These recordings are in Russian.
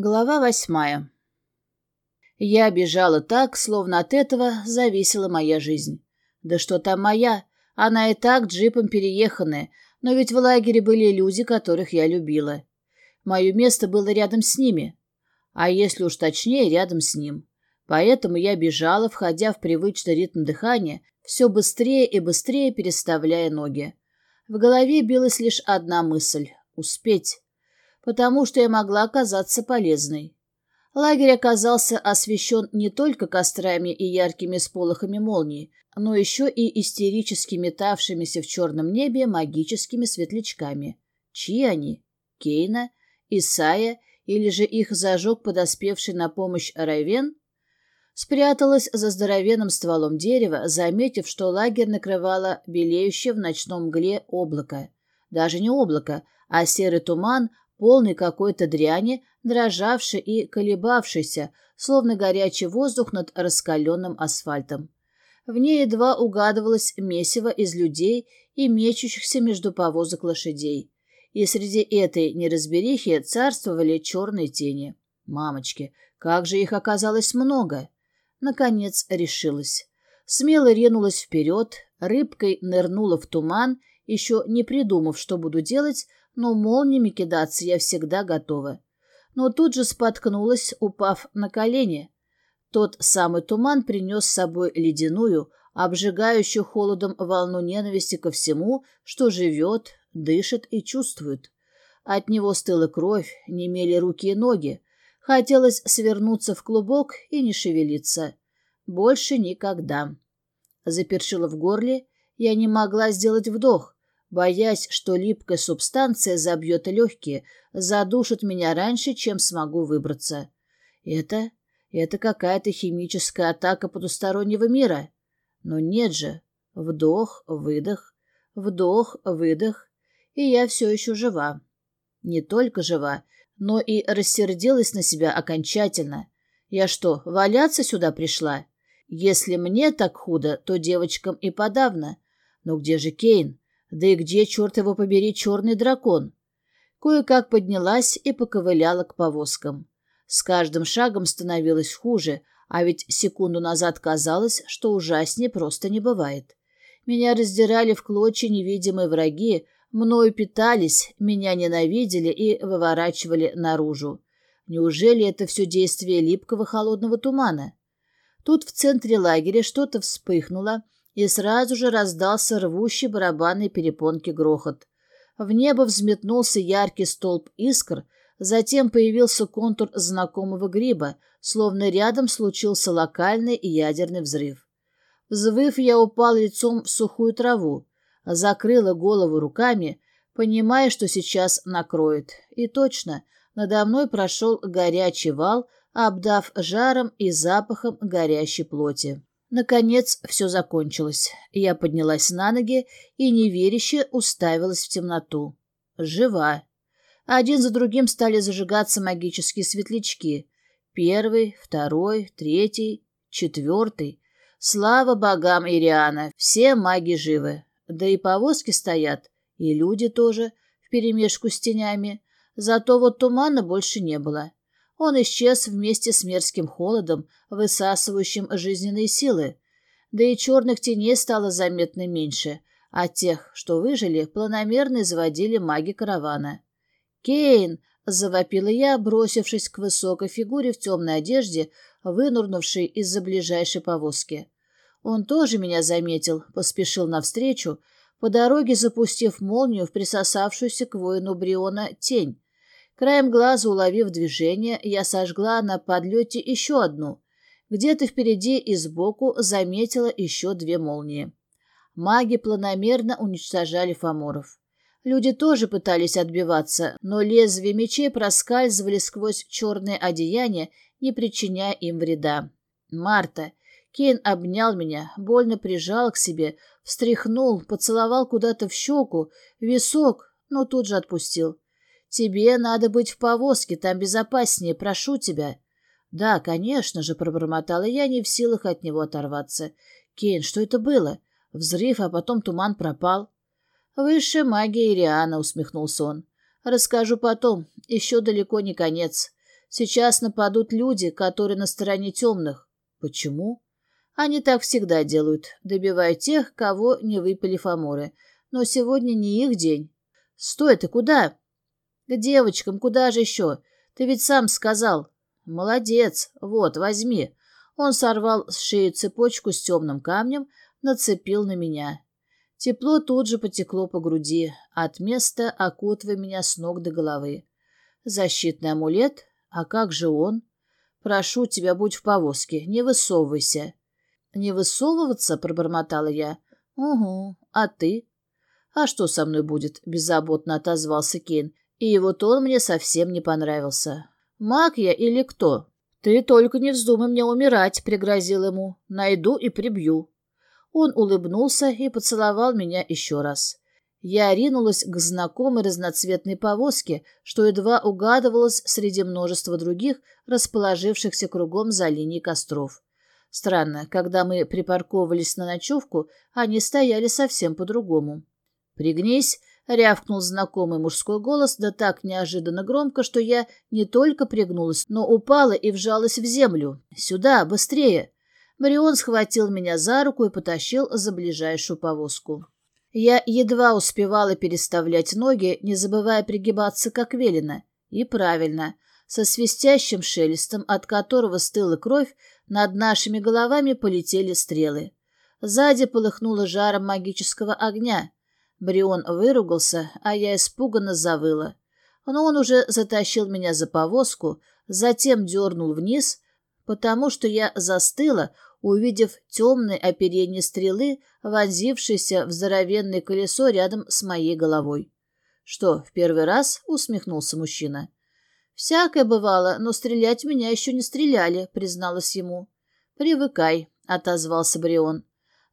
Глава восьмая. Я бежала так, словно от этого зависела моя жизнь. Да что там моя? Она и так джипом перееханная, но ведь в лагере были люди, которых я любила. Мое место было рядом с ними, а если уж точнее, рядом с ним. Поэтому я бежала, входя в привычный ритм дыхания, все быстрее и быстрее переставляя ноги. В голове билась лишь одна мысль — успеть потому что я могла оказаться полезной. Лагерь оказался освещен не только кострами и яркими сполохами молний, но еще и истерически метавшимися в черном небе магическими светлячками. Чьи они? Кейна? Исая? Или же их зажег подоспевший на помощь Райвен? Спряталась за здоровенным стволом дерева, заметив, что лагерь накрывало белеющее в ночном мгле облако. Даже не облако, а серый туман, полный какой-то дряни, дрожавший и колебавшийся, словно горячий воздух над раскаленным асфальтом. В ней едва угадывалось месиво из людей и мечущихся между повозок лошадей. И среди этой неразберихи царствовали черные тени. Мамочки, как же их оказалось много! Наконец решилась. Смело ринулась вперед, рыбкой нырнула в туман, еще не придумав, что буду делать, но молниями кидаться я всегда готова. Но тут же споткнулась, упав на колени. Тот самый туман принес с собой ледяную, обжигающую холодом волну ненависти ко всему, что живет, дышит и чувствует. От него стыла кровь, немели руки и ноги. Хотелось свернуться в клубок и не шевелиться. Больше никогда. Запершила в горле, я не могла сделать вдох боясь, что липкая субстанция забьет легкие, задушит меня раньше, чем смогу выбраться. Это... это какая-то химическая атака потустороннего мира. Но нет же. Вдох, выдох, вдох, выдох, и я все еще жива. Не только жива, но и рассердилась на себя окончательно. Я что, валяться сюда пришла? Если мне так худо, то девочкам и подавно. Но где же Кейн? Да и где, черт его побери, черный дракон? Кое-как поднялась и поковыляла к повозкам. С каждым шагом становилось хуже, а ведь секунду назад казалось, что ужаснее просто не бывает. Меня раздирали в клочья невидимые враги, мною питались, меня ненавидели и выворачивали наружу. Неужели это все действие липкого холодного тумана? Тут в центре лагеря что-то вспыхнуло, и сразу же раздался рвущий барабанной перепонки грохот. В небо взметнулся яркий столб искр, затем появился контур знакомого гриба, словно рядом случился локальный ядерный взрыв. Взвыв, я упал лицом в сухую траву, закрыла голову руками, понимая, что сейчас накроет. И точно, надо мной прошел горячий вал, обдав жаром и запахом горящей плоти. Наконец все закончилось. Я поднялась на ноги и неверяще уставилась в темноту. Жива. Один за другим стали зажигаться магические светлячки. Первый, второй, третий, четвертый. Слава богам Ириана, все маги живы. Да и повозки стоят, и люди тоже, вперемешку с тенями. Зато вот тумана больше не было. Он исчез вместе с мерзким холодом, высасывающим жизненные силы. Да и черных теней стало заметно меньше, а тех, что выжили, планомерно изводили маги каравана. «Кейн!» — завопила я, бросившись к высокой фигуре в темной одежде, вынурнувшей из-за ближайшей повозки. Он тоже меня заметил, поспешил навстречу, по дороге запустив молнию в присосавшуюся к воину Бриона тень. Краем глаза уловив движение, я сожгла на подлете еще одну. Где-то впереди и сбоку заметила еще две молнии. Маги планомерно уничтожали фаморов. Люди тоже пытались отбиваться, но лезвия мечей проскальзывали сквозь черные одеяния, не причиняя им вреда. «Марта!» Кейн обнял меня, больно прижал к себе, встряхнул, поцеловал куда-то в щеку, висок, но тут же отпустил. Тебе надо быть в повозке, там безопаснее, прошу тебя». «Да, конечно же», — пробормотала я, не в силах от него оторваться. «Кейн, что это было? Взрыв, а потом туман пропал». «Высшая магия Ириана», — усмехнулся он. «Расскажу потом, еще далеко не конец. Сейчас нападут люди, которые на стороне темных. Почему? Они так всегда делают, добивая тех, кого не выпили фаморы. Но сегодня не их день. Стой, ты куда? К девочкам, куда же еще? Ты ведь сам сказал. Молодец, вот, возьми. Он сорвал с шеи цепочку с темным камнем, нацепил на меня. Тепло тут же потекло по груди, от места окутывая меня с ног до головы. Защитный амулет? А как же он? Прошу тебя, будь в повозке, не высовывайся. Не высовываться, пробормотала я. Угу, а ты? А что со мной будет? Беззаботно отозвался Кейн, и его тон мне совсем не понравился. Маг я или кто? «Ты только не вздумай мне умирать», — пригрозил ему. «Найду и прибью». Он улыбнулся и поцеловал меня еще раз. Я ринулась к знакомой разноцветной повозке, что едва угадывалось среди множества других, расположившихся кругом за линией костров. Странно, когда мы припарковывались на ночевку, они стояли совсем по-другому. «Пригнись!» — рявкнул знакомый мужской голос, да так неожиданно громко, что я не только пригнулась, но упала и вжалась в землю. «Сюда, быстрее!» Марион схватил меня за руку и потащил за ближайшую повозку. Я едва успевала переставлять ноги, не забывая пригибаться, как велено. И правильно, со свистящим шелестом, от которого стыла кровь, над нашими головами полетели стрелы. Сзади полыхнуло жаром магического огня. Брион выругался, а я испуганно завыла. Но он уже затащил меня за повозку, затем дернул вниз, потому что я застыла, увидев темное оперение стрелы, вонзившееся в здоровенное колесо рядом с моей головой. «Что, в первый раз?» — усмехнулся мужчина. «Всякое бывало, но стрелять меня еще не стреляли», — призналась ему. «Привыкай», — отозвался Брион.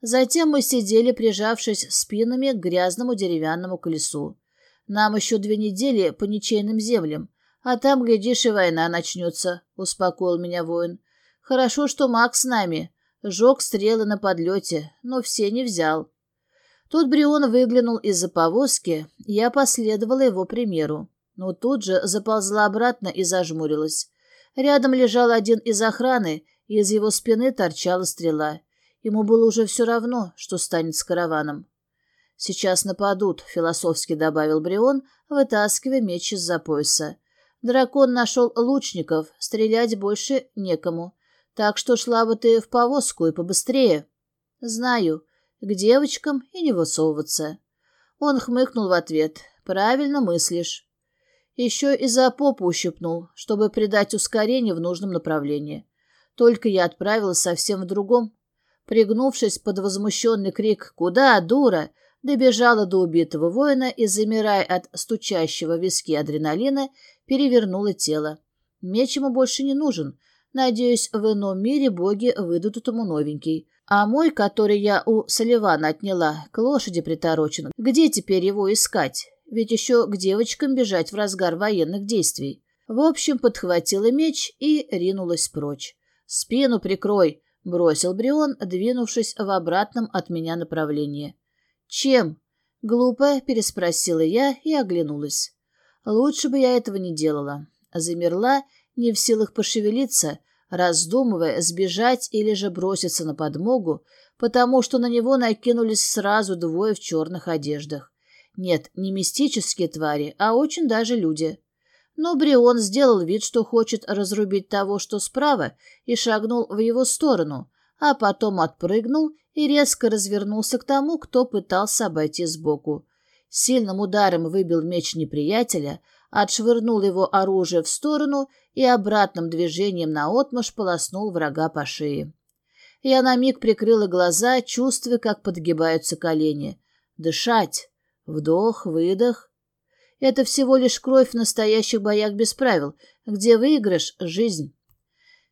Затем мы сидели, прижавшись спинами к грязному деревянному колесу. Нам еще две недели по ничейным землям, а там, глядишь, и война начнется, — успокоил меня воин. Хорошо, что маг с нами. Жег стрелы на подлете, но все не взял. Тут Брион выглянул из-за повозки, я последовала его примеру. Но тут же заползла обратно и зажмурилась. Рядом лежал один из охраны, и из его спины торчала стрела. Ему было уже все равно, что станет с караваном. «Сейчас нападут», — философски добавил Брион, вытаскивая меч из-за пояса. «Дракон нашел лучников, стрелять больше некому. Так что шла бы ты в повозку и побыстрее». «Знаю. К девочкам и не высовываться». Он хмыкнул в ответ. «Правильно мыслишь». Еще и за попу ущипнул, чтобы придать ускорение в нужном направлении. Только я отправилась совсем в другом. Пригнувшись под возмущенный крик «Куда, дура?», добежала до убитого воина и, замирая от стучащего виски адреналина, перевернула тело. Меч ему больше не нужен. Надеюсь, в ином мире боги выдадут ему новенький. А мой, который я у Соливана отняла, к лошади приторочен. Где теперь его искать? Ведь еще к девочкам бежать в разгар военных действий. В общем, подхватила меч и ринулась прочь. «Спину прикрой!» — бросил Брион, двинувшись в обратном от меня направлении. «Чем?» — глупо переспросила я и оглянулась. Лучше бы я этого не делала. Замерла, не в силах пошевелиться, раздумывая, сбежать или же броситься на подмогу, потому что на него накинулись сразу двое в черных одеждах. Нет, не мистические твари, а очень даже люди. Но Брион сделал вид, что хочет разрубить того, что справа, и шагнул в его сторону, а потом отпрыгнул и резко развернулся к тому, кто пытался обойти сбоку. Сильным ударом выбил меч неприятеля, отшвырнул его оружие в сторону и обратным движением наотмашь полоснул врага по шее. Я на миг прикрыла глаза, чувствуя, как подгибаются колени. Дышать. Вдох, выдох. Это всего лишь кровь в настоящих боях без правил, где выигрыш — жизнь.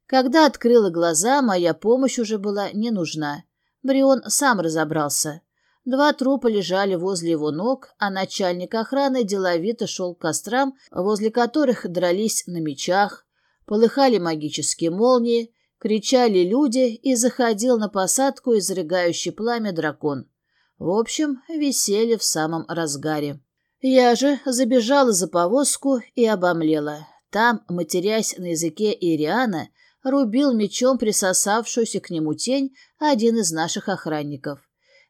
Когда открыла глаза, моя помощь уже была не нужна. Брион сам разобрался. Два трупа лежали возле его ног, а начальник охраны деловито шел к кострам, возле которых дрались на мечах, полыхали магические молнии, кричали люди и заходил на посадку изрыгающий пламя дракон. В общем, веселье в самом разгаре. Я же забежала за повозку и обомлела. Там, матерясь на языке Ириана, рубил мечом присосавшуюся к нему тень один из наших охранников.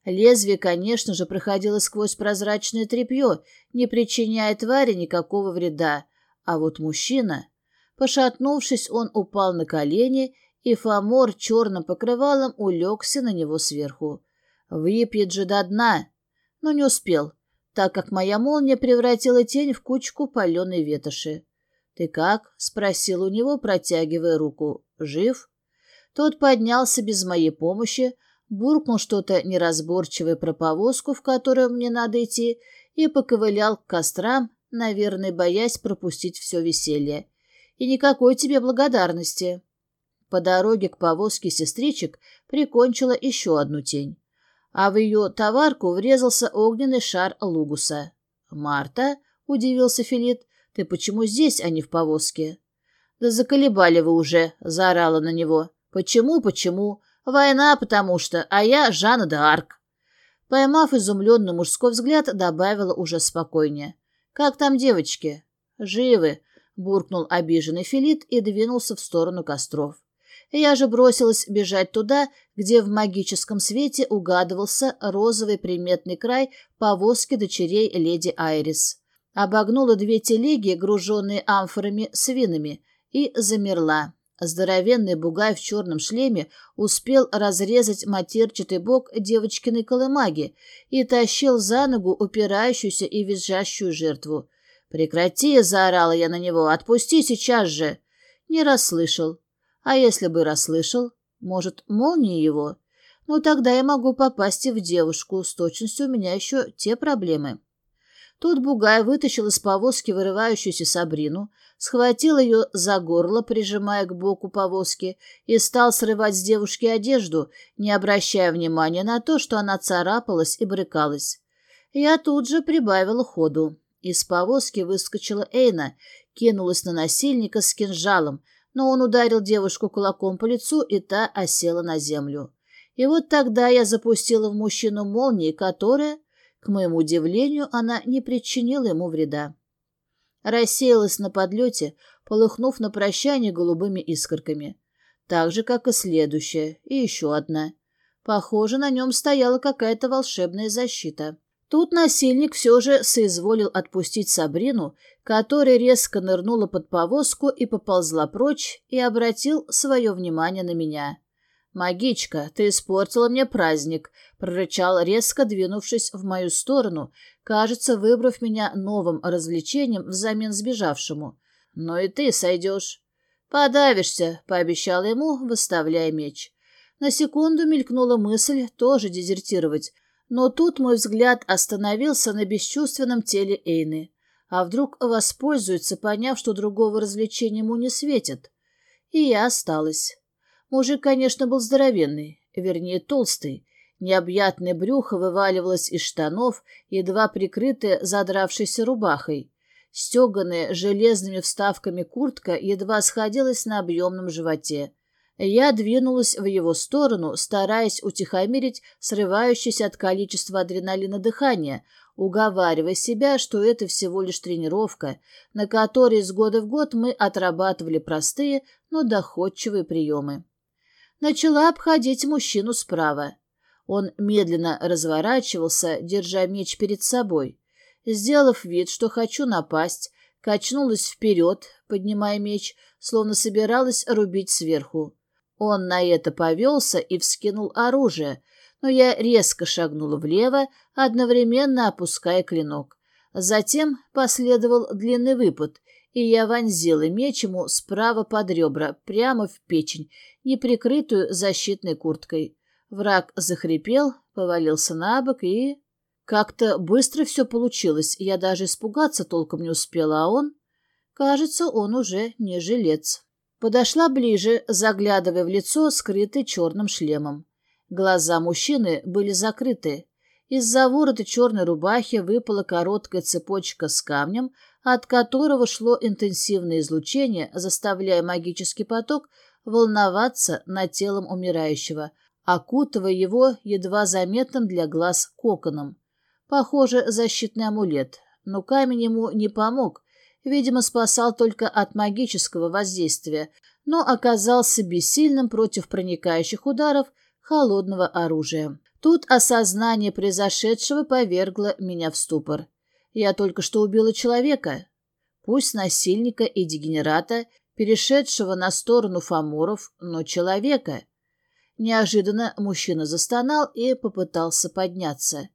Лезвие, конечно же, проходило сквозь прозрачное тряпье, не причиняя твари никакого вреда. А вот мужчина... Пошатнувшись, он упал на колени, и Фомор черным покрывалом улегся на него сверху. Выпьет же до дна, но не успел, так как моя молния превратила тень в кучку паленой ветоши. «Ты как?» — спросил у него, протягивая руку. «Жив?» Тот поднялся без моей помощи, буркнул что-то неразборчивое про повозку, в которую мне надо идти, и поковылял к кострам, наверное, боясь пропустить все веселье. И никакой тебе благодарности. По дороге к повозке сестричек прикончила еще одну тень. А в ее товарку врезался огненный шар Лугуса. «Марта?» — удивился Филипп. «Ты почему здесь, а не в повозке?» «Да заколебали вы уже!» — заорала на него. «Почему, почему? Война, потому что, а я Жанна д'Арк». Поймав изумленный мужской взгляд, добавила уже спокойнее. «Как там девочки?» «Живы», — буркнул обиженный Филит и двинулся в сторону костров. Я же бросилась бежать туда, где в магическом свете угадывался розовый приметный край повозки дочерей леди Айрис. Обогнула две телеги, груженные амфорами с винами, и замерла. Здоровенный бугай в черном шлеме успел разрезать матерчатый бок девочкиной колымаги и тащил за ногу упирающуюся и визжащую жертву. «Прекрати!» — заорала я на него. «Отпусти сейчас же!» Не расслышал. А если бы расслышал? Может, молния его? Ну, тогда я могу попасть и в девушку. С точностью у меня еще те проблемы. Тут Бугай вытащил из повозки вырывающуюся Сабрину, схватил ее за горло, прижимая к боку повозки, и стал срывать с девушки одежду, не обращая внимания на то, что она царапалась и брыкалась. Я тут же прибавила ходу. Из повозки выскочила Эйна, кинулась на насильника с кинжалом, но он ударил девушку кулаком по лицу, и та осела на землю. И вот тогда я запустила в мужчину молнии, которая к моему удивлению, она не причинила ему вреда. Рассеялась на подлете, полыхнув на прощание голубыми искорками. Так же, как и следующая, и еще одна. Похоже, на нем стояла какая-то волшебная защита. Тут насильник все же соизволил отпустить Сабрину, которая резко нырнула под повозку и поползла прочь, и обратил свое внимание на меня. «Магичка, ты испортила мне праздник», — прорычал резко, двинувшись в мою сторону, кажется, выбрав меня новым развлечением взамен сбежавшему. «Но и ты сойдешь». «Подавишься», — пообещал ему, выставляя меч. На секунду мелькнула мысль тоже дезертировать, но тут мой взгляд остановился на бесчувственном теле Эйны. А вдруг воспользуется, поняв, что другого развлечения ему не светит? И я осталась. Мужик, конечно, был здоровенный, вернее, толстый. Необъятное брюхо вываливалось из штанов, едва прикрытое задравшейся рубахой. Стеганая железными вставками куртка едва сходилась на объемном животе. Я двинулась в его сторону, стараясь утихомирить срывающееся от количества адреналина дыхание, уговаривая себя, что это всего лишь тренировка, на которой из года в год мы отрабатывали простые, но доходчивые приемы начала обходить мужчину справа. Он медленно разворачивался, держа меч перед собой. Сделав вид, что хочу напасть, качнулась вперед, поднимая меч, словно собиралась рубить сверху. Он на это повелся и вскинул оружие, но я резко шагнула влево, одновременно опуская клинок. Затем последовал длинный выпад, и я вонзила меч ему справа под ребра, прямо в печень, не прикрытую защитной курткой. Враг захрипел, повалился на бок и... Как-то быстро все получилось, я даже испугаться толком не успела, а он... Кажется, он уже не жилец. Подошла ближе, заглядывая в лицо, скрытый черным шлемом. Глаза мужчины были закрыты. Из-за ворота черной рубахи выпала короткая цепочка с камнем, от которого шло интенсивное излучение, заставляя магический поток волноваться над телом умирающего, окутывая его едва заметным для глаз коконом. Похоже, защитный амулет, но камень ему не помог. Видимо, спасал только от магического воздействия, но оказался бессильным против проникающих ударов холодного оружия. Тут осознание произошедшего повергло меня в ступор. Я только что убила человека, пусть насильника и дегенерата, перешедшего на сторону фаморов, но человека. Неожиданно мужчина застонал и попытался подняться.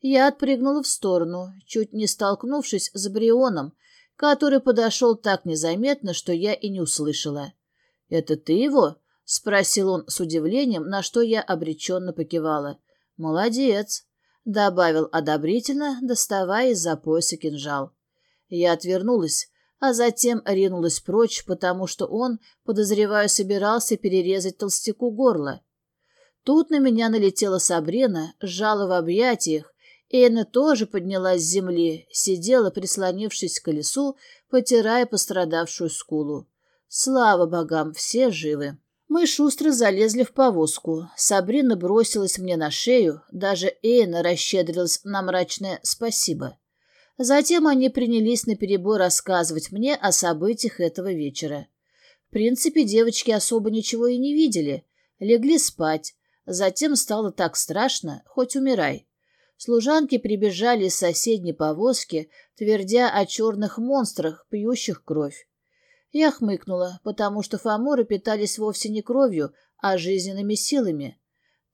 Я отпрыгнула в сторону, чуть не столкнувшись с Брионом, который подошел так незаметно, что я и не услышала. «Это ты его?» — спросил он с удивлением, на что я обреченно покивала. «Молодец!» — добавил одобрительно, доставая из-за пояса кинжал. Я отвернулась, а затем ринулась прочь, потому что он, подозреваю, собирался перерезать толстяку горло. Тут на меня налетела Сабрина, сжала в объятиях, Эйна тоже поднялась с земли, сидела, прислонившись к колесу, потирая пострадавшую скулу. Слава богам, все живы. Мы шустро залезли в повозку. Сабрина бросилась мне на шею, даже Эйна расщедрилась на мрачное «спасибо». Затем они принялись наперебой рассказывать мне о событиях этого вечера. В принципе, девочки особо ничего и не видели. Легли спать. Затем стало так страшно, хоть умирай. Служанки прибежали из соседней повозки, твердя о черных монстрах, пьющих кровь. Я хмыкнула, потому что фаморы питались вовсе не кровью, а жизненными силами.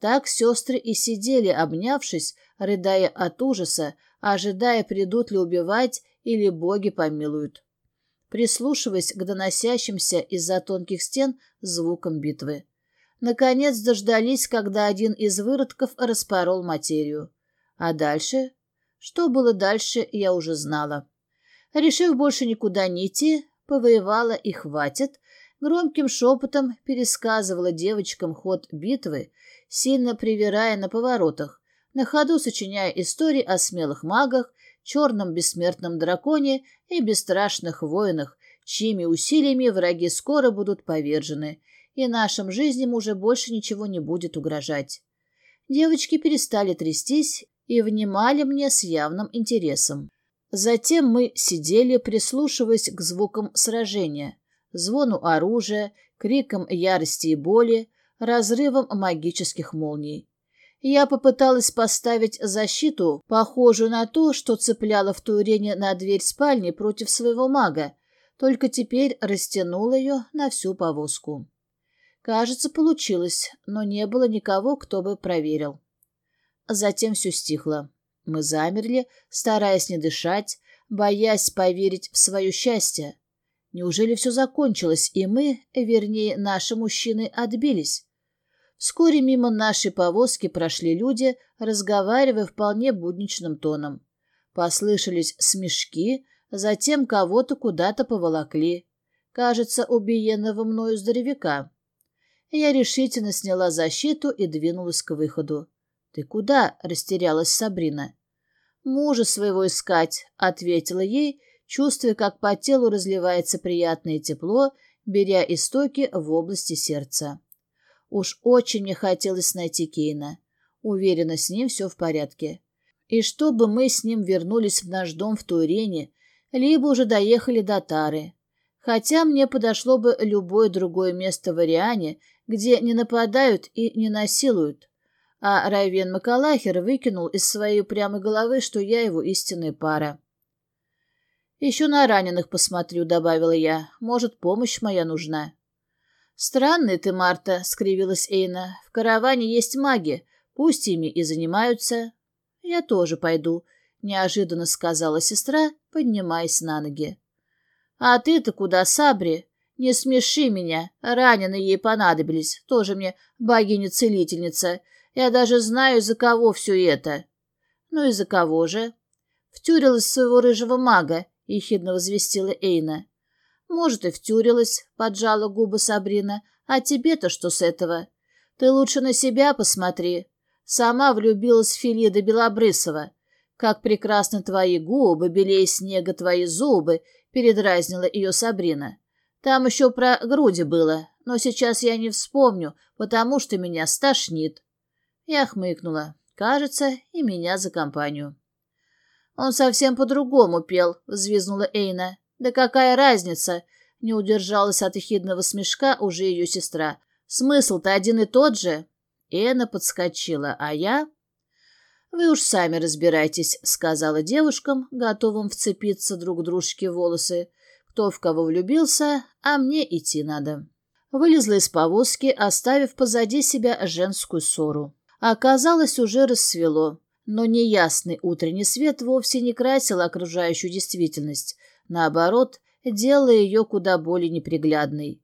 Так сестры и сидели, обнявшись, рыдая от ужаса, ожидая, придут ли убивать или боги помилуют. Прислушиваясь к доносящимся из-за тонких стен звукам битвы. Наконец дождались, когда один из выродков распорол материю. А дальше? Что было дальше, я уже знала. Решив больше никуда не идти, повоевала и хватит, громким шепотом пересказывала девочкам ход битвы, сильно привирая на поворотах, на ходу сочиняя истории о смелых магах, черном бессмертном драконе и бесстрашных воинах, чьими усилиями враги скоро будут повержены, и нашим жизням уже больше ничего не будет угрожать. Девочки перестали трястись и внимали мне с явным интересом. Затем мы сидели, прислушиваясь к звукам сражения, звону оружия, крикам ярости и боли, разрывам магических молний. Я попыталась поставить защиту, похожую на то, что цепляла в Турене на дверь спальни против своего мага, только теперь растянула ее на всю повозку. Кажется, получилось, но не было никого, кто бы проверил. Затем все стихло. Мы замерли, стараясь не дышать, боясь поверить в свое счастье. Неужели все закончилось, и мы, вернее, наши мужчины, отбились? Вскоре мимо нашей повозки прошли люди, разговаривая вполне будничным тоном. Послышались смешки, затем кого-то куда-то поволокли. Кажется, убиенного мною здоровяка. Я решительно сняла защиту и двинулась к выходу. «Ты куда?» — растерялась Сабрина. «Мужа своего искать», — ответила ей, чувствуя, как по телу разливается приятное тепло, беря истоки в области сердца. Уж очень мне хотелось найти Кейна. Уверена, с ним все в порядке. И чтобы мы с ним вернулись в наш дом в Турене, либо уже доехали до Тары. Хотя мне подошло бы любое другое место в Ариане, где не нападают и не насилуют а Райвен Макалахер выкинул из своей упрямой головы, что я его истинная пара. «Еще на раненых посмотрю», — добавила я. «Может, помощь моя нужна». «Странный ты, Марта», — скривилась Эйна. «В караване есть маги, пусть ими и занимаются». «Я тоже пойду», — неожиданно сказала сестра, поднимаясь на ноги. «А ты-то куда, Сабри? Не смеши меня, раненые ей понадобились, тоже мне богиня-целительница». Я даже знаю, за кого все это. Ну и за кого же? Втюрилась своего рыжего мага, ехидно возвестила Эйна. Может, и втюрилась, поджала губы Сабрина. А тебе-то что с этого? Ты лучше на себя посмотри. Сама влюбилась в Филида Белобрысова. Как прекрасны твои губы, белее снега твои зубы, передразнила ее Сабрина. Там еще про груди было, но сейчас я не вспомню, потому что меня стошнит. Я хмыкнула. Кажется, и меня за компанию. «Он совсем по-другому пел», — взвизгнула Эйна. «Да какая разница?» — не удержалась от ехидного смешка уже ее сестра. «Смысл-то один и тот же». Эна подскочила, а я... «Вы уж сами разбирайтесь», — сказала девушкам, готовым вцепиться друг дружке в волосы. «Кто в кого влюбился, а мне идти надо». Вылезла из повозки, оставив позади себя женскую ссору. Оказалось, уже рассвело, но неясный утренний свет вовсе не красил окружающую действительность. Наоборот, делая ее куда более неприглядной.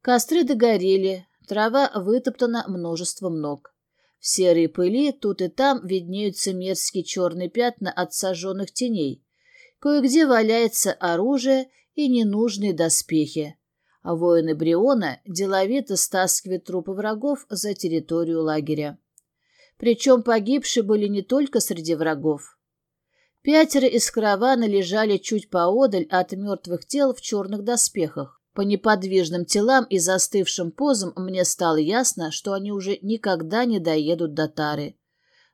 Костры догорели, трава вытоптана множеством ног. В серой пыли тут и там виднеются мерзкие черные пятна от сожженных теней. Кое-где валяется оружие и ненужные доспехи. А воины Бриона деловито стаскивают трупы врагов за территорию лагеря. Причем погибшие были не только среди врагов. Пятеро из каравана лежали чуть поодаль от мертвых тел в черных доспехах. По неподвижным телам и застывшим позам мне стало ясно, что они уже никогда не доедут до Тары.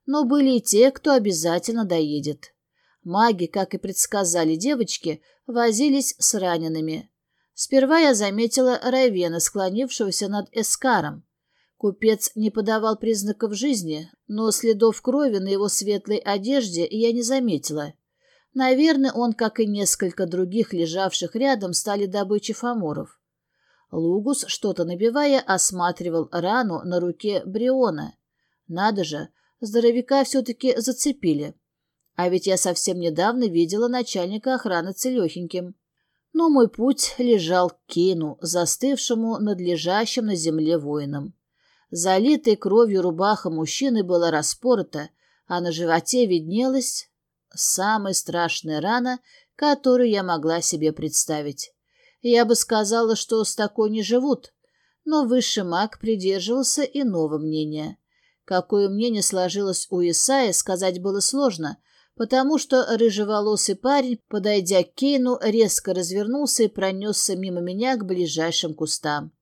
Но были и те, кто обязательно доедет. Маги, как и предсказали девочки, возились с ранеными. Сперва я заметила Райвена, склонившегося над Эскаром. Купец не подавал признаков жизни, но следов крови на его светлой одежде я не заметила. Наверное, он, как и несколько других, лежавших рядом, стали добычей фаморов. Лугус, что-то набивая, осматривал рану на руке Бриона. Надо же, здоровяка все-таки зацепили. А ведь я совсем недавно видела начальника охраны целехеньким. Но мой путь лежал к Кейну, застывшему над лежащим на земле воином. Залитой кровью рубаха мужчины была распорота, а на животе виднелась Самая страшная рана, которую я могла себе представить. Я бы сказала, что с такой не живут, но высший маг придерживался иного мнения. Какое мнение сложилось у Исаия, сказать было сложно, потому что рыжеволосый парень, подойдя к Кейну, резко развернулся и пронесся мимо меня к ближайшим кустам.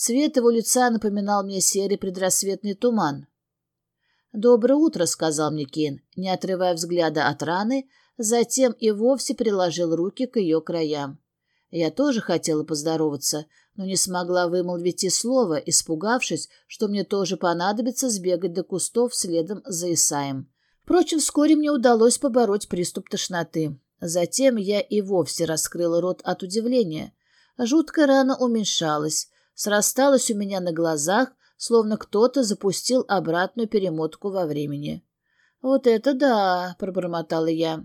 Цвет его лица напоминал мне серый предрассветный туман. «Доброе утро», — сказал мне Кейн, не отрывая взгляда от раны, затем и вовсе приложил руки к ее краям. Я тоже хотела поздороваться, но не смогла вымолвить и слова, испугавшись, что мне тоже понадобится сбегать до кустов следом за Исаем. Впрочем, вскоре мне удалось побороть приступ тошноты. Затем я и вовсе раскрыла рот от удивления. Жуткая рана уменьшалась, срасталась у меня на глазах, словно кто-то запустил обратную перемотку во времени. «Вот это да!» — пробормотала я.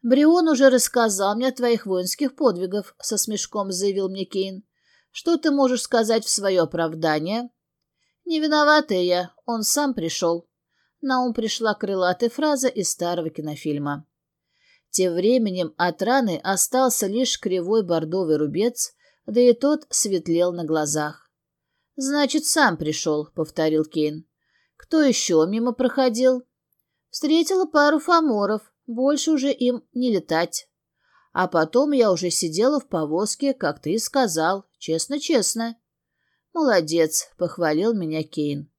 «Брион уже рассказал мне о твоих воинских подвигах», — со смешком заявил мне Кейн. «Что ты можешь сказать в свое оправдание?» «Не виноватая я, он сам пришел». На ум пришла крылатая фраза из старого кинофильма. Тем временем от раны остался лишь кривой бордовый рубец, да и тот светлел на глазах. «Значит, сам пришел», — повторил Кейн. «Кто еще мимо проходил?» «Встретила пару фаморов. Больше уже им не летать. А потом я уже сидела в повозке, как ты и сказал. Честно-честно». «Молодец», — похвалил меня Кейн.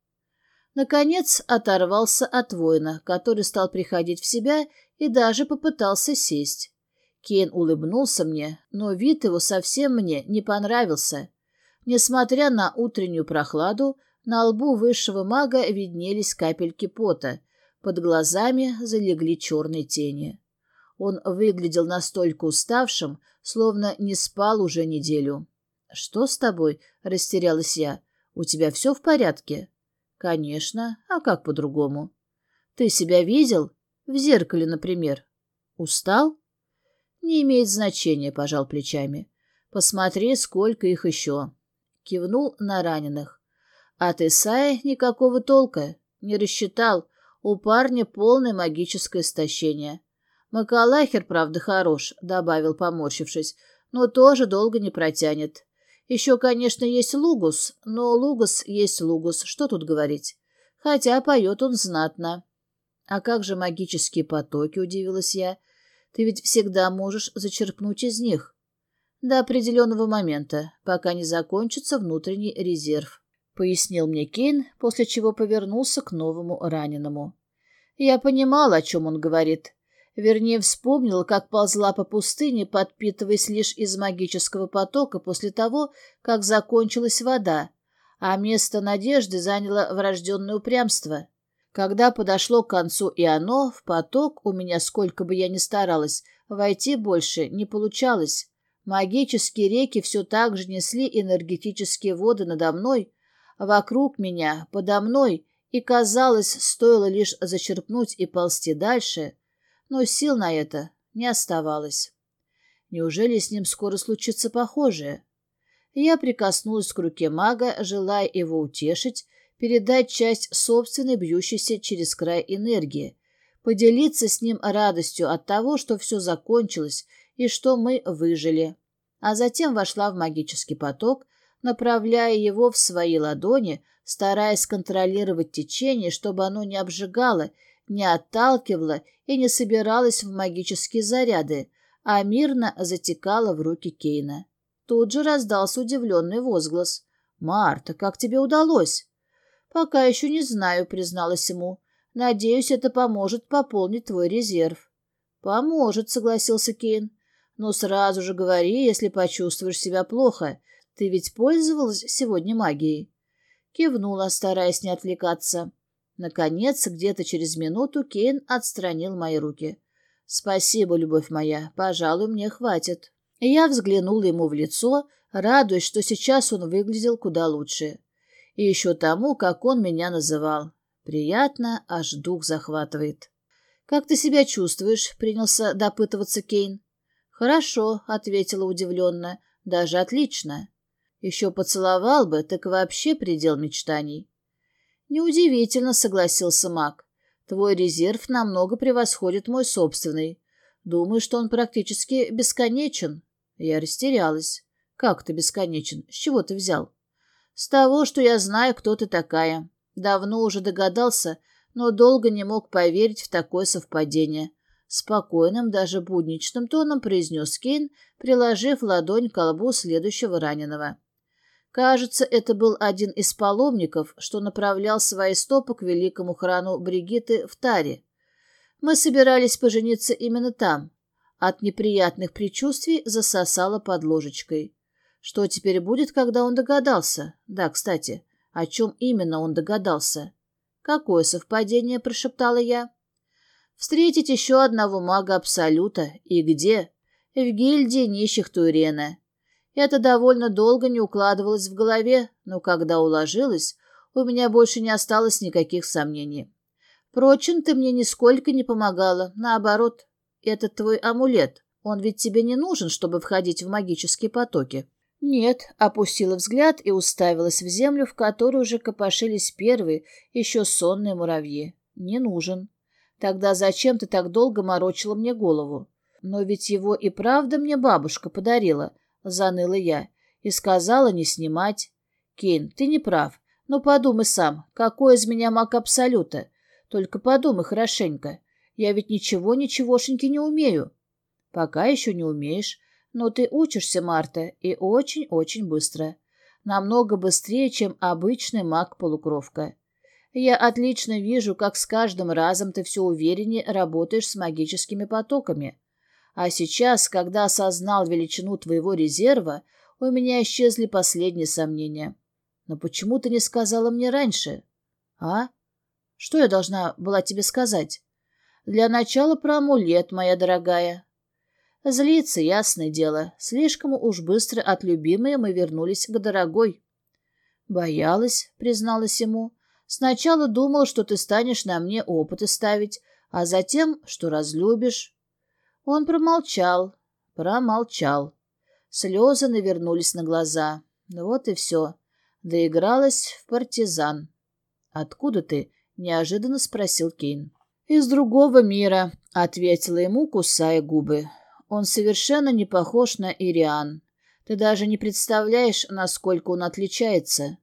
Наконец оторвался от воина, который стал приходить в себя и даже попытался сесть. Кейн улыбнулся мне, но вид его совсем мне не понравился. Несмотря на утреннюю прохладу, на лбу высшего мага виднелись капельки пота, под глазами залегли черные тени. Он выглядел настолько уставшим, словно не спал уже неделю. «Что с тобой?» — растерялась я. «У тебя все в порядке?» «Конечно. А как по-другому?» «Ты себя видел? В зеркале, например. Устал?» «Не имеет значения», — пожал плечами. «Посмотри, сколько их еще кивнул на раненых. От Исаи никакого толка. Не рассчитал. У парня полное магическое истощение. Макалахер, правда, хорош, добавил, поморщившись, но тоже долго не протянет. Еще, конечно, есть Лугус, но Лугус есть Лугус, что тут говорить. Хотя поет он знатно. А как же магические потоки, удивилась я. Ты ведь всегда можешь зачерпнуть из них. До определенного момента, пока не закончится внутренний резерв, пояснил мне Кейн, после чего повернулся к новому раненому. Я понимал, о чем он говорит. Вернее, вспомнила, как ползла по пустыне, подпитываясь лишь из магического потока после того, как закончилась вода, а место надежды заняло врожденное упрямство. Когда подошло к концу и оно, в поток у меня, сколько бы я ни старалась, войти больше не получалось. Магические реки все так же несли энергетические воды надо мной, вокруг меня, подо мной, и, казалось, стоило лишь зачерпнуть и ползти дальше, но сил на это не оставалось. Неужели с ним скоро случится похожее? Я прикоснулась к руке мага, желая его утешить, передать часть собственной бьющейся через край энергии, поделиться с ним радостью от того, что все закончилось и что мы выжили. А затем вошла в магический поток, направляя его в свои ладони, стараясь контролировать течение, чтобы оно не обжигало, не отталкивало и не собиралось в магические заряды, а мирно затекало в руки Кейна. Тут же раздался удивленный возглас. «Марта, как тебе удалось?» «Пока еще не знаю», — призналась ему. «Надеюсь, это поможет пополнить твой резерв». «Поможет», — согласился Кейн. «Но сразу же говори, если почувствуешь себя плохо. Ты ведь пользовалась сегодня магией?» Кивнула, стараясь не отвлекаться. Наконец, где-то через минуту Кейн отстранил мои руки. «Спасибо, любовь моя. Пожалуй, мне хватит». Я взглянула ему в лицо, радуясь, что сейчас он выглядел куда лучше и еще тому, как он меня называл. Приятно, аж дух захватывает. «Как ты себя чувствуешь?» — принялся допытываться Кейн. «Хорошо», — ответила удивленно, — «даже отлично. Еще поцеловал бы, так вообще предел мечтаний». «Неудивительно», — согласился маг. «Твой резерв намного превосходит мой собственный. Думаю, что он практически бесконечен». Я растерялась. «Как ты бесконечен? С чего ты взял?» С того, что я знаю, кто ты такая. Давно уже догадался, но долго не мог поверить в такое совпадение. Спокойным, даже будничным тоном произнес Кейн, приложив ладонь к колбу следующего раненого. Кажется, это был один из паломников, что направлял свои стопы к великому храну Бригиты в Таре. Мы собирались пожениться именно там. От неприятных предчувствий засосало под ложечкой. Что теперь будет, когда он догадался? Да, кстати, о чем именно он догадался? Какое совпадение, прошептала я. Встретить еще одного мага Абсолюта. И где? В гильдии нищих Турена. Это довольно долго не укладывалось в голове, но когда уложилось, у меня больше не осталось никаких сомнений. Впрочем, ты мне нисколько не помогала. Наоборот, этот твой амулет, он ведь тебе не нужен, чтобы входить в магические потоки. Нет, опустила взгляд и уставилась в землю, в которой уже копошились первые, еще сонные муравьи. Не нужен. Тогда зачем ты так долго морочила мне голову? Но ведь его и правда мне бабушка подарила, заныла я, и сказала не снимать. Кейн, ты не прав. Но подумай сам, какой из меня маг Абсолюта? Только подумай хорошенько. Я ведь ничего-ничегошеньки не умею. Пока еще не умеешь, но ты учишься, Марта, и очень-очень быстро. Намного быстрее, чем обычный маг-полукровка. Я отлично вижу, как с каждым разом ты все увереннее работаешь с магическими потоками. А сейчас, когда осознал величину твоего резерва, у меня исчезли последние сомнения. Но почему ты не сказала мне раньше? А? Что я должна была тебе сказать? Для начала про амулет, моя дорогая. Злиться, ясное дело. Слишком уж быстро от любимой мы вернулись к дорогой. Боялась, призналась ему. Сначала думал, что ты станешь на мне опыты ставить, а затем, что разлюбишь. Он промолчал, промолчал. Слезы навернулись на глаза. Вот и все. Доигралась в партизан. «Откуда ты?» — неожиданно спросил Кейн. «Из другого мира», — ответила ему, кусая губы. Он совершенно не похож на Ириан. Ты даже не представляешь, насколько он отличается.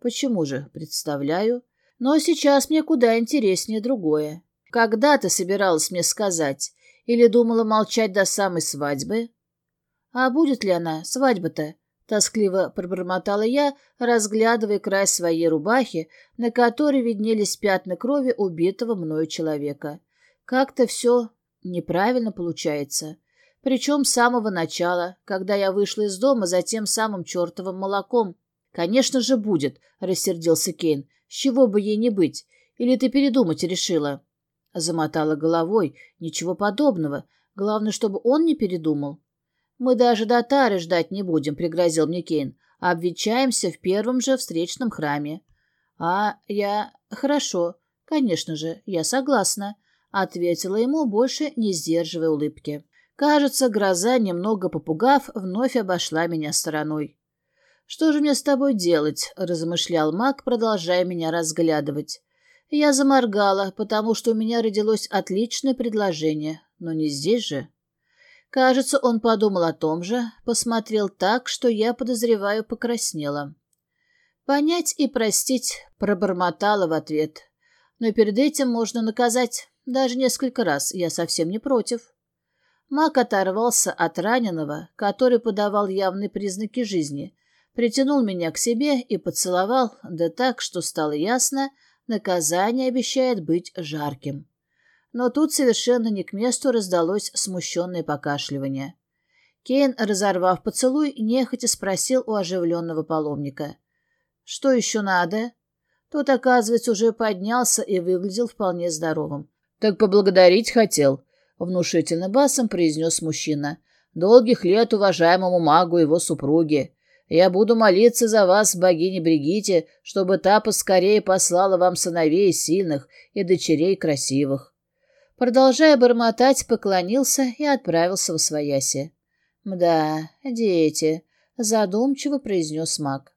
Почему же? Представляю. Но сейчас мне куда интереснее другое. Когда ты собиралась мне сказать? Или думала молчать до самой свадьбы? А будет ли она, свадьба-то? Тоскливо пробормотала я, разглядывая край своей рубахи, на которой виднелись пятна крови убитого мною человека. Как-то все Неправильно получается. Причем с самого начала, когда я вышла из дома за тем самым чертовым молоком. «Конечно же будет», — рассердился Кейн. «С чего бы ей не быть? Или ты передумать решила?» Замотала головой. «Ничего подобного. Главное, чтобы он не передумал». «Мы даже до Тары ждать не будем», — пригрозил мне Кейн. «Обвечаемся в первом же встречном храме». «А я... Хорошо. Конечно же, я согласна», — ответила ему, больше не сдерживая улыбки. Кажется, гроза, немного попугав, вновь обошла меня стороной. «Что же мне с тобой делать?» — размышлял маг, продолжая меня разглядывать. Я заморгала, потому что у меня родилось отличное предложение, но не здесь же. Кажется, он подумал о том же, посмотрел так, что я, подозреваю, покраснела. «Понять и простить», — пробормотала в ответ. «Но перед этим можно наказать, даже несколько раз, я совсем не против». Мак оторвался от раненого, который подавал явные признаки жизни, притянул меня к себе и поцеловал, да так, что стало ясно, наказание обещает быть жарким. Но тут совершенно не к месту раздалось смущенное покашливание. Кейн, разорвав поцелуй, нехотя спросил у оживленного паломника. «Что еще надо?» Тот, оказывается, уже поднялся и выглядел вполне здоровым. «Так поблагодарить хотел», — внушительно басом произнес мужчина. «Долгих лет уважаемому магу его супруге. Я буду молиться за вас, богине Бригите, чтобы та поскорее послала вам сыновей сильных и дочерей красивых». Продолжая бормотать, поклонился и отправился в свояси. «Мда, дети», — задумчиво произнес маг.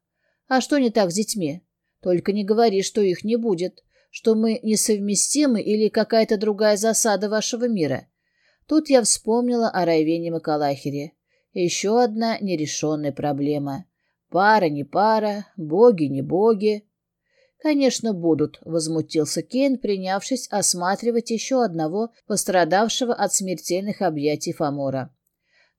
«А что не так с детьми? Только не говори, что их не будет, что мы несовместимы или какая-то другая засада вашего мира». Тут я вспомнила о Райвене Макалахере. Еще одна нерешенная проблема. Пара не пара, боги не боги. «Конечно, будут», — возмутился Кейн, принявшись осматривать еще одного пострадавшего от смертельных объятий Фомора.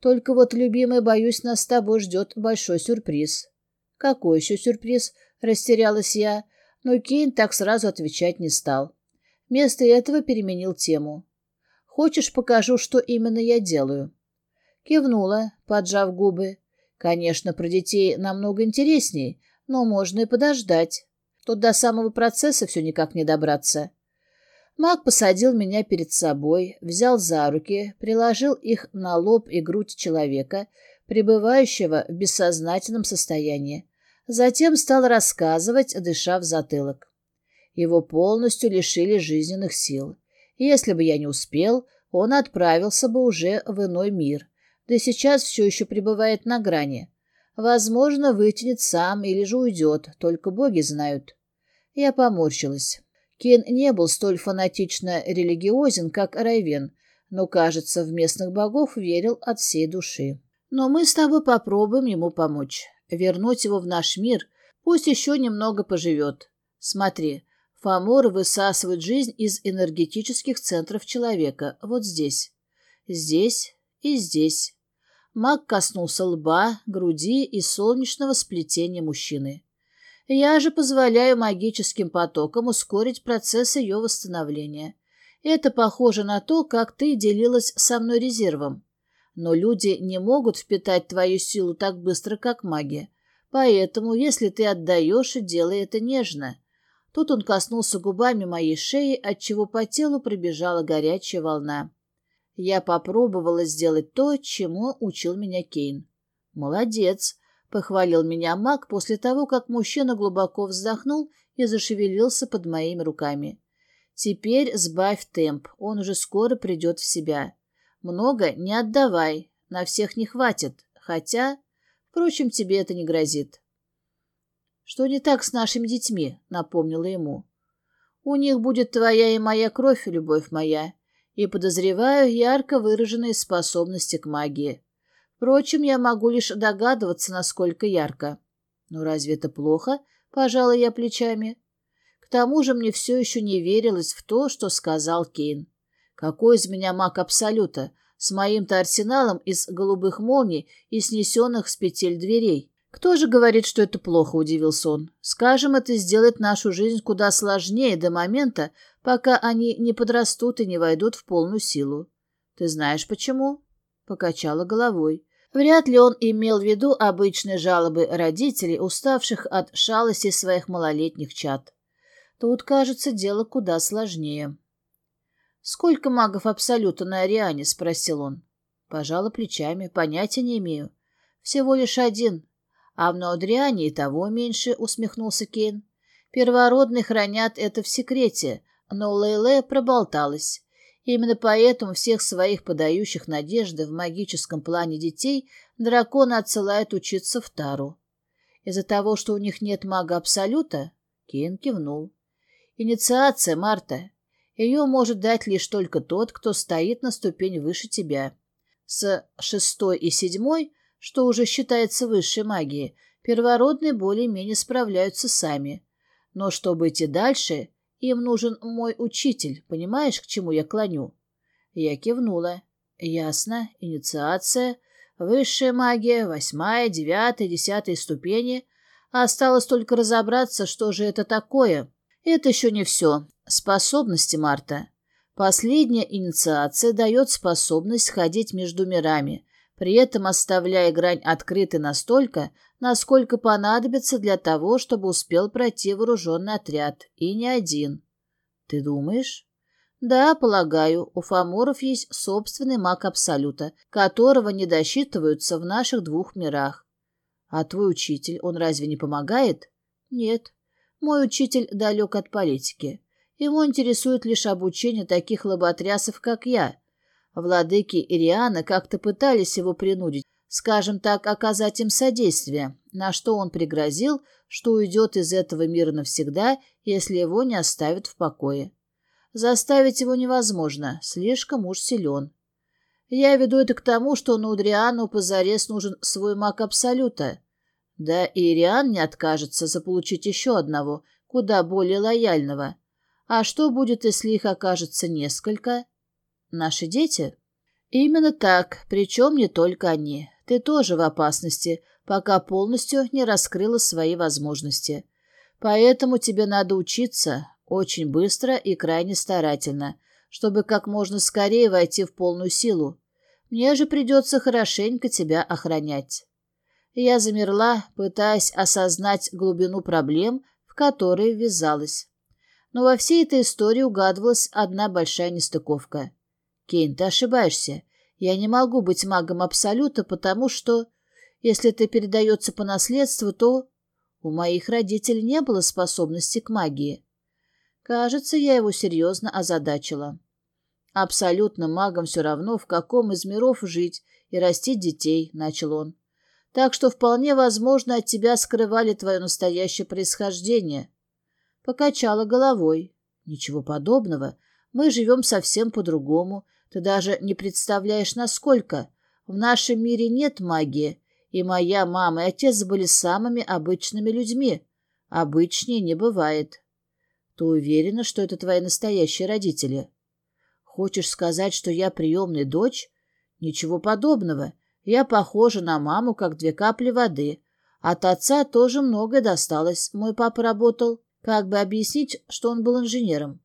«Только вот, любимый, боюсь, нас с тобой ждет большой сюрприз». «Какой еще сюрприз?» — растерялась я, но Кейн так сразу отвечать не стал. Вместо этого переменил тему. «Хочешь, покажу, что именно я делаю?» Кивнула, поджав губы. «Конечно, про детей намного интересней, но можно и подождать». Тут до самого процесса все никак не добраться. Маг посадил меня перед собой, взял за руки, приложил их на лоб и грудь человека, пребывающего в бессознательном состоянии. Затем стал рассказывать, дыша в затылок. Его полностью лишили жизненных сил. Если бы я не успел, он отправился бы уже в иной мир, да сейчас все еще пребывает на грани. Возможно, вытянет сам или же уйдет, только боги знают. Я поморщилась. Кен не был столь фанатично религиозен, как Райвен, но, кажется, в местных богов верил от всей души. Но мы с тобой попробуем ему помочь. Вернуть его в наш мир, пусть еще немного поживет. Смотри, Фаморы высасывают жизнь из энергетических центров человека, вот здесь. Здесь и здесь. Маг коснулся лба, груди и солнечного сплетения мужчины. Я же позволяю магическим потокам ускорить процесс ее восстановления. Это похоже на то, как ты делилась со мной резервом. Но люди не могут впитать твою силу так быстро, как маги. Поэтому, если ты отдаешь, делай это нежно. Тут он коснулся губами моей шеи, отчего по телу пробежала горячая волна. Я попробовала сделать то, чему учил меня Кейн. «Молодец», — похвалил меня маг после того, как мужчина глубоко вздохнул и зашевелился под моими руками. «Теперь сбавь темп, он уже скоро придет в себя. Много не отдавай, на всех не хватит, хотя, впрочем, тебе это не грозит». «Что не так с нашими детьми?» — напомнила ему. «У них будет твоя и моя кровь, любовь моя, и, подозреваю, ярко выраженные способности к магии. Впрочем, я могу лишь догадываться, насколько ярко. Но разве это плохо?» — пожала я плечами. К тому же мне все еще не верилось в то, что сказал Кейн. Какой из меня маг Абсолюта, с моим-то арсеналом из голубых молний и снесенных с петель дверей? «Кто же говорит, что это плохо?» – удивился он. «Скажем, это сделает нашу жизнь куда сложнее до момента, пока они не подрастут и не войдут в полную силу. Ты знаешь почему? Покачала головой. Вряд ли он имел в виду обычные жалобы родителей, уставших от шалости своих малолетних чад. Тут, кажется, дело куда сложнее. «Сколько магов Абсолюта на Ариане?» — спросил он. Пожала плечами. Понятия не имею. Всего лишь один. А в Ноудриане и того меньше, — усмехнулся Кейн. Первородные хранят это в секрете, но Лейле проболталась. Именно поэтому всех своих подающих надежды в магическом плане детей драконы отсылают учиться в Тару. Из-за того, что у них нет мага Абсолюта, Кейн кивнул. Инициация, Марта. Ее может дать лишь только тот, кто стоит на ступень выше тебя. С шестой и седьмой, что уже считается высшей магией, первородные более-менее справляются сами. Но чтобы идти дальше, им нужен мой учитель, понимаешь, к чему я клоню?» Я кивнула. «Ясно. Инициация. Высшая магия, восьмая, девятая, десятая ступени. Осталось только разобраться, что же это такое. Это еще не все. Способности Марта. Последняя инициация дает способность ходить между мирами, при этом оставляя грань открытой настолько, насколько понадобится для того, чтобы успел пройти вооруженный отряд, и не один. Ты думаешь? Да, полагаю, у фаморов есть собственный маг Абсолюта, которого не досчитываются в наших двух мирах. А твой учитель, он разве не помогает? Нет. Мой учитель далек от политики. Его интересует лишь обучение таких лоботрясов, как я. Владыки Ириана как-то пытались его принудить, скажем так, оказать им содействие, на что он пригрозил, что уйдет из этого мира навсегда, если его не оставят в покое. Заставить его невозможно, слишком уж силен. Я веду это к тому, что Нудриану позарез нужен свой маг Абсолюта. Да и Ириан не откажется заполучить еще одного, куда более лояльного. А что будет, если их окажется несколько? Наши дети? Именно так, причем не только они. Ты тоже в опасности, пока полностью не раскрыла свои возможности. Поэтому тебе надо учиться очень быстро и крайне старательно, чтобы как можно скорее войти в полную силу. Мне же придется хорошенько тебя охранять. Я замерла, пытаясь осознать глубину проблем, в которые ввязалась. Но во всей этой истории угадывалась одна большая нестыковка. «Кейн, ты ошибаешься. Я не могу быть магом Абсолюта, потому что, если это передается по наследству, то у моих родителей не было способности к магии. Кажется, я его серьезно озадачила. Абсолютно магом все равно, в каком из миров жить и растить детей, — начал он. Так что вполне возможно от тебя скрывали твое настоящее происхождение. Покачала головой. Ничего подобного. Мы живем совсем по-другому, ты даже не представляешь, насколько. В нашем мире нет магии, и моя мама и отец были самыми обычными людьми. Обычнее не бывает. Ты уверена, что это твои настоящие родители? Хочешь сказать, что я приемная дочь? Ничего подобного. Я похожа на маму, как две капли воды. От отца тоже многое досталось. Мой папа работал. Как бы объяснить, что он был инженером?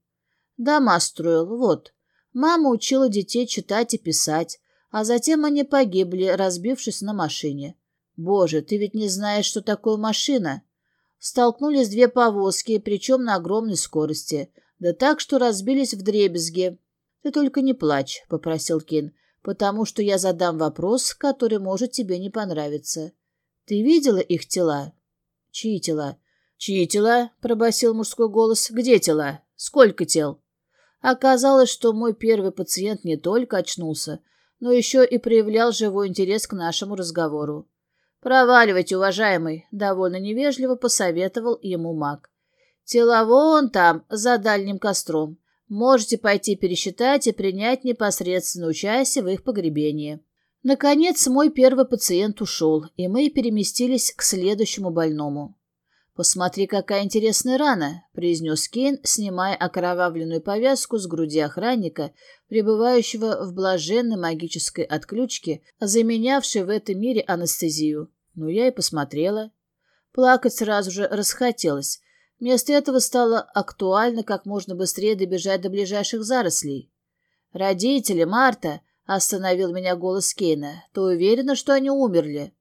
Дома строил, вот. Мама учила детей читать и писать, а затем они погибли, разбившись на машине. Боже, ты ведь не знаешь, что такое машина. Столкнулись две повозки, причем на огромной скорости, да так, что разбились в дребезги. Ты только не плачь, — попросил Кин, — потому что я задам вопрос, который может тебе не понравиться. Ты видела их тела? Чьи тела? Чьи тела? — пробасил мужской голос. Где тела? Сколько тел? Оказалось, что мой первый пациент не только очнулся, но еще и проявлял живой интерес к нашему разговору. «Проваливайте, уважаемый», — довольно невежливо посоветовал ему маг. «Тела вон там, за дальним костром. Можете пойти пересчитать и принять непосредственное участие в их погребении». Наконец, мой первый пациент ушел, и мы переместились к следующему больному. «Посмотри, какая интересная рана», — произнес Кейн, снимая окровавленную повязку с груди охранника, пребывающего в блаженной магической отключке, заменявшей в этом мире анестезию. Ну, я и посмотрела. Плакать сразу же расхотелось. Вместо этого стало актуально как можно быстрее добежать до ближайших зарослей. «Родители, Марта!» — Остановил меня голос Кейна. Ты уверена, что они умерли?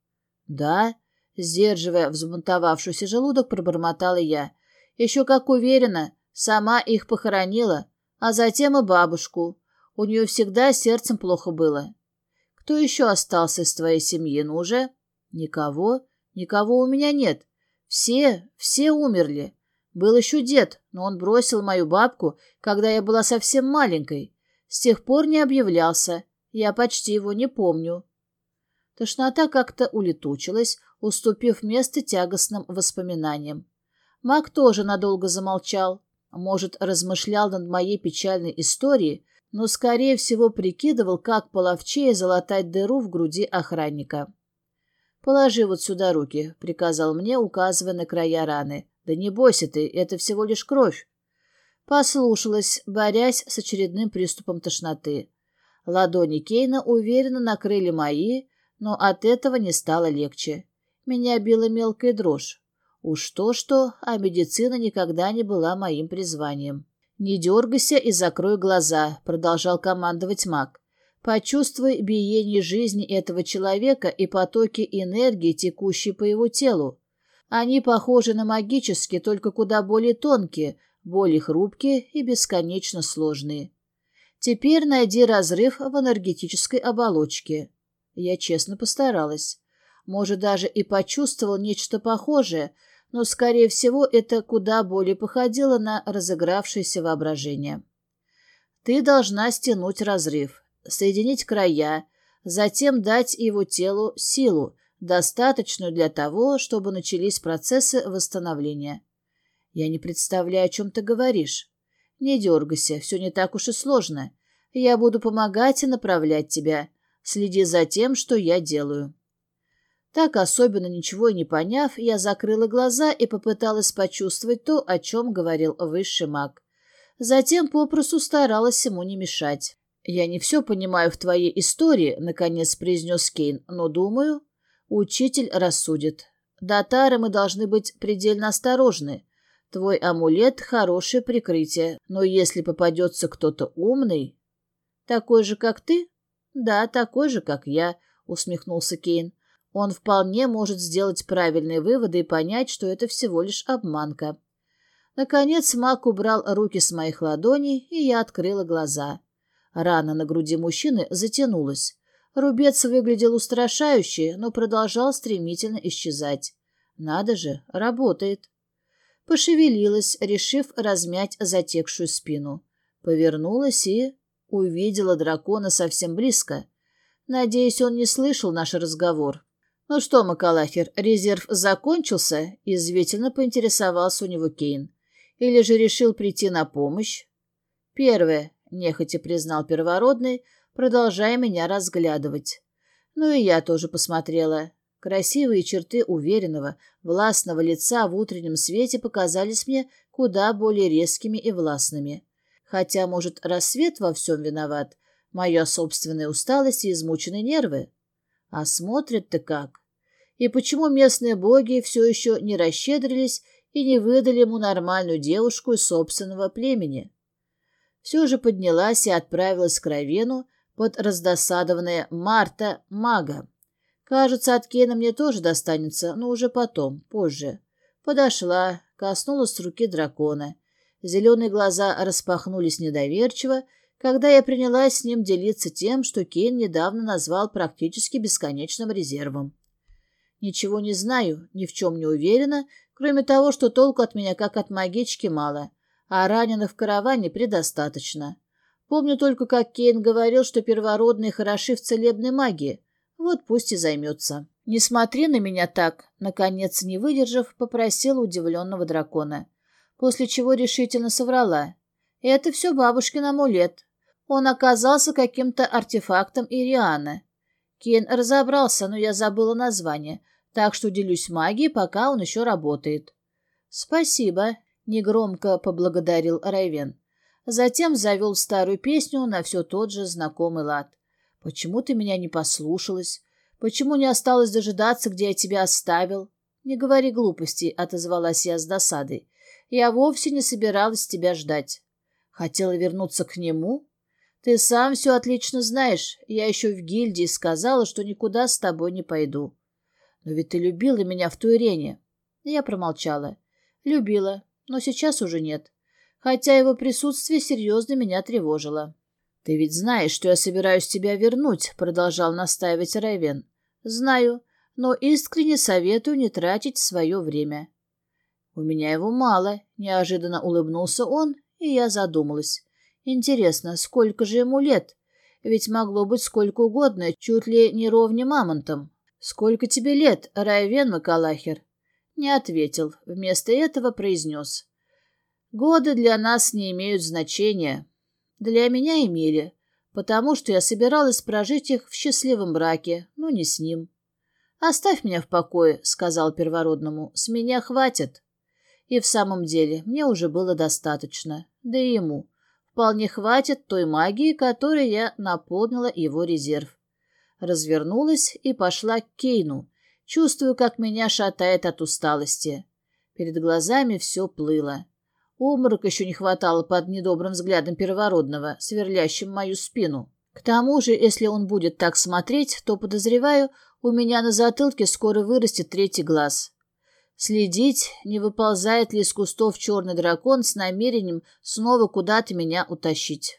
Да. Сдерживая взбунтовавшийся желудок, пробормотала я. Еще как уверена. Сама их похоронила. А затем и бабушку. У нее всегда сердцем плохо было. Кто еще остался из твоей семьи, ну же? Никого. Никого у меня нет. Все, все умерли. Был еще дед, но он бросил мою бабку, когда я была совсем маленькой. С тех пор не объявлялся. Я почти его не помню. Тошнота как-то улетучилась, уступив место тягостным воспоминаниям. Мак тоже надолго замолчал. Может, размышлял над моей печальной историей, но, скорее всего, прикидывал, как половчее залатать дыру в груди охранника. «Положи вот сюда руки», — приказал мне, указывая на края раны. «Да не бойся ты, это всего лишь кровь». Послушалась, борясь с очередным приступом тошноты. Ладони Кейна уверенно накрыли мои, но от этого не стало легче. Меня била мелкая дрожь. Уж то-что, а медицина никогда не была моим призванием. «Не дергайся и закрой глаза», — продолжал командовать маг. Почувствуй биение жизни этого человека и потоки энергии, текущие по его телу. Они похожи на магические, только куда более тонкие, более хрупкие и бесконечно сложные. Теперь найди разрыв в энергетической оболочке. Я честно постаралась. Может, даже и почувствовал нечто похожее, но, скорее всего, это куда более походило на разыгравшееся воображение. Ты должна стянуть разрыв соединить края, затем дать его телу силу, достаточную для того, чтобы начались процессы восстановления. Я не представляю, о чем ты говоришь. Не дергайся, все не так уж и сложно. Я буду помогать и направлять тебя. Следи за тем, что я делаю. Так, особенно ничего и не поняв, я закрыла глаза и попыталась почувствовать то, о чем говорил высший маг. Затем попросту старалась ему не мешать. «Я не все понимаю в твоей истории», — наконец произнес Кейн, «но, думаю, учитель рассудит. До Тары мы должны быть предельно осторожны. Твой амулет — хорошее прикрытие, но если попадется кто-то умный...» «Такой же, как ты?» «Да, такой же, как я», — усмехнулся Кейн. «Он вполне может сделать правильные выводы и понять, что это всего лишь обманка». Наконец маг убрал руки с моих ладоней, и я открыла глаза. Рана на груди мужчины затянулась. Рубец выглядел устрашающе, но продолжал стремительно исчезать. Надо же, работает. Пошевелилась, решив размять затекшую спину. Повернулась и увидела дракона совсем близко. Надеюсь, он не слышал наш разговор. «Ну что, Макалахер, резерв закончился?» — извительно поинтересовался у него Кейн. «Или же решил прийти на помощь?» «Первое. — нехотя признал первородный, продолжая меня разглядывать. Ну и я тоже посмотрела. Красивые черты уверенного, властного лица в утреннем свете показались мне куда более резкими и властными. Хотя, может, рассвет во всем виноват, моя собственная усталость и измученные нервы. А смотрят-то как? И почему местные боги все еще не расщедрились и не выдали ему нормальную девушку из собственного племени? все же поднялась и отправилась к Равену под раздосадованная Марта Мага. Кажется, от Кейна мне тоже достанется, но уже потом, позже. Подошла, коснулась руки дракона. Зеленые глаза распахнулись недоверчиво, когда я принялась с ним делиться тем, что Кейн недавно назвал практически бесконечным резервом. Ничего не знаю, ни в чем не уверена, кроме того, что толку от меня, как от магички, мало а раненых в караване предостаточно. Помню только, как Кейн говорил, что первородные хороши в целебной магии. Вот пусть и займется. «Не смотри на меня так», — наконец, не выдержав, попросила удивленного дракона. После чего решительно соврала. «Это все бабушкин амулет. Он оказался каким-то артефактом Ирианы. Кейн разобрался, но я забыла название, так что делюсь магией, пока он еще работает». «Спасибо», Негромко поблагодарил Райвен. Затем завел старую песню на все тот же знакомый лад. «Почему ты меня не послушалась? Почему не осталось дожидаться, где я тебя оставил?» «Не говори глупостей», — отозвалась я с досадой. «Я вовсе не собиралась тебя ждать. Хотела вернуться к нему? Ты сам все отлично знаешь. Я еще в гильдии сказала, что никуда с тобой не пойду. Но ведь ты любила меня в Туирене. Я промолчала. Любила, но сейчас уже нет. Хотя его присутствие серьезно меня тревожило. «Ты ведь знаешь, что я собираюсь тебя вернуть», — продолжал настаивать Райвен. «Знаю, но искренне советую не тратить свое время». «У меня его мало», — неожиданно улыбнулся он, и я задумалась. Интересно, сколько же ему лет? Ведь могло быть сколько угодно, чуть ли не ровне мамонтом. «Сколько тебе лет, Райвен Макалахер?» Не ответил, вместо этого произнес. «Годы для нас не имеют значения. Для меня имели, потому что я собиралась прожить их в счастливом браке, но не с ним». «Оставь меня в покое», — сказал первородному, — «с меня хватит». И в самом деле мне уже было достаточно, да и ему вполне хватит той магии, которой я наполнила его резерв. Развернулась и пошла к Кейну. Чувствую, как меня шатает от усталости. Перед глазами все плыло. Обморок еще не хватало под недобрым взглядом первородного, сверлящим мою спину. К тому же, если он будет так смотреть, то, подозреваю, у меня на затылке скоро вырастет третий глаз. Следить, не выползает ли из кустов черный дракон с намерением снова куда-то меня утащить.